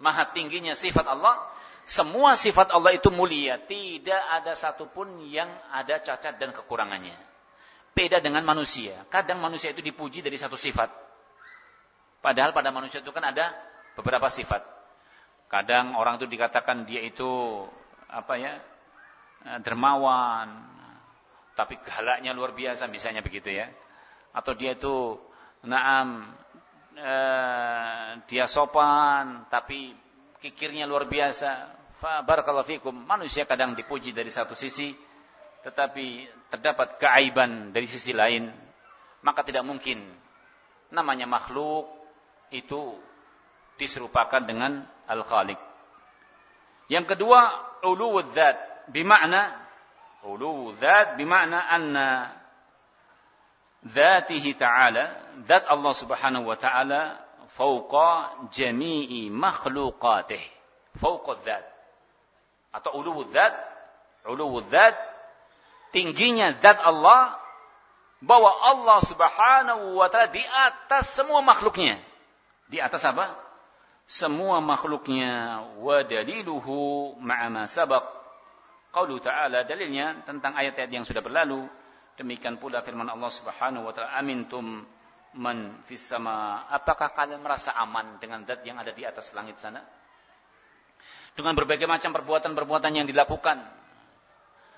maha tingginya sifat Allah semua sifat Allah itu mulia. Tidak ada satupun yang ada cacat dan kekurangannya. Beda dengan manusia. Kadang manusia itu dipuji dari satu sifat. Padahal pada manusia itu kan ada beberapa sifat. Kadang orang itu dikatakan dia itu apa ya eh, dermawan, tapi galaknya luar biasa misalnya begitu ya. Atau dia itu naam eh, dia sopan tapi kikirnya luar biasa. Fa barakallahu fikum. Manusia kadang dipuji dari satu sisi tetapi terdapat keaiban dari sisi lain, maka tidak mungkin namanya makhluk itu diserupakan dengan Al-Khaliq. Yang kedua, uluwud dzat, bermakna Ulu zat bermakna anna ذاته تعالى ذات الله سبحانه وتعالى فوق جميع مخلوقاته فوق الذات atau ulu zat ulu zat tingginya zat Allah bahwa Allah Subhanahu wa taala di atas semua makhluknya di atas apa semua makhluknya wa daliluhu ma'a ma sabaq qaulu ta'ala dalilnya tentang ayat-ayat yang sudah berlalu Demikian pula firman Allah Subhanahu wa taala, "Amintum man fis sama." Apakah kalian merasa aman dengan zat yang ada di atas langit sana? Dengan berbagai macam perbuatan-perbuatan yang dilakukan.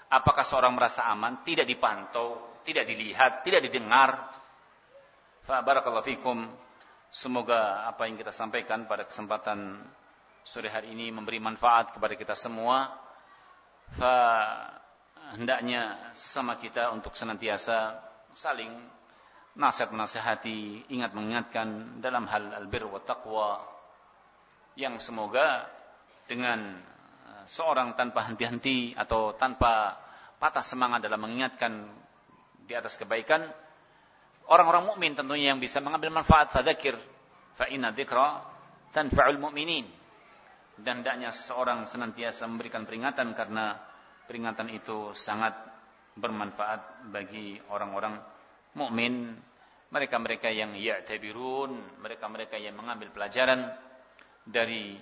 Apakah seorang merasa aman? Tidak dipantau, tidak dilihat, tidak didengar. Fa barakallahu fikum. Semoga apa yang kita sampaikan pada kesempatan sore hari ini memberi manfaat kepada kita semua. Fa hendaknya sesama kita untuk senantiasa saling nasihat menasihati, ingat mengingatkan dalam hal albir wa taqwa yang semoga dengan eh, seorang tanpa henti-henti atau tanpa patah semangat dalam mengingatkan di atas kebaikan orang-orang mukmin tentunya yang bisa mengambil manfaat. Fadzakir fa inna dzikra tanfa'ul mu'minin. Dan hendaknya seorang senantiasa memberikan peringatan karena peringatan itu sangat bermanfaat bagi orang-orang mukmin, mereka-mereka yang ya'tabirun, mereka-mereka yang mengambil pelajaran dari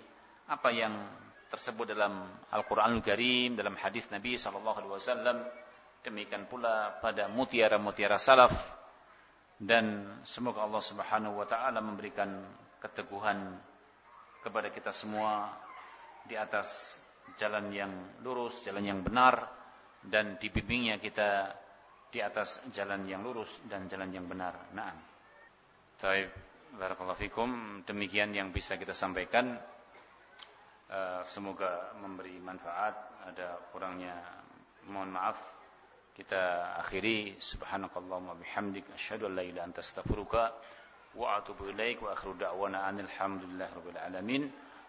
apa yang tersebut dalam Al-Qur'anul Karim, dalam hadis Nabi sallallahu alaihi wasallam. Demikian pula pada mutiara-mutiara salaf dan semoga Allah Subhanahu wa taala memberikan keteguhan kepada kita semua di atas jalan yang lurus, jalan yang benar dan dibimbingnya kita di atas jalan yang lurus dan jalan yang benar. Naam. Baik, barakallahu fikum. Demikian yang bisa kita sampaikan. Uh, semoga memberi manfaat. Ada kurangnya mohon maaf. Kita akhiri subhanakallahumma bihamdik asyhadu an la ilaha anta astaghfiruka wa atubu ilaik wa akhiru da'wana alhamdulillahi rabbil alamin.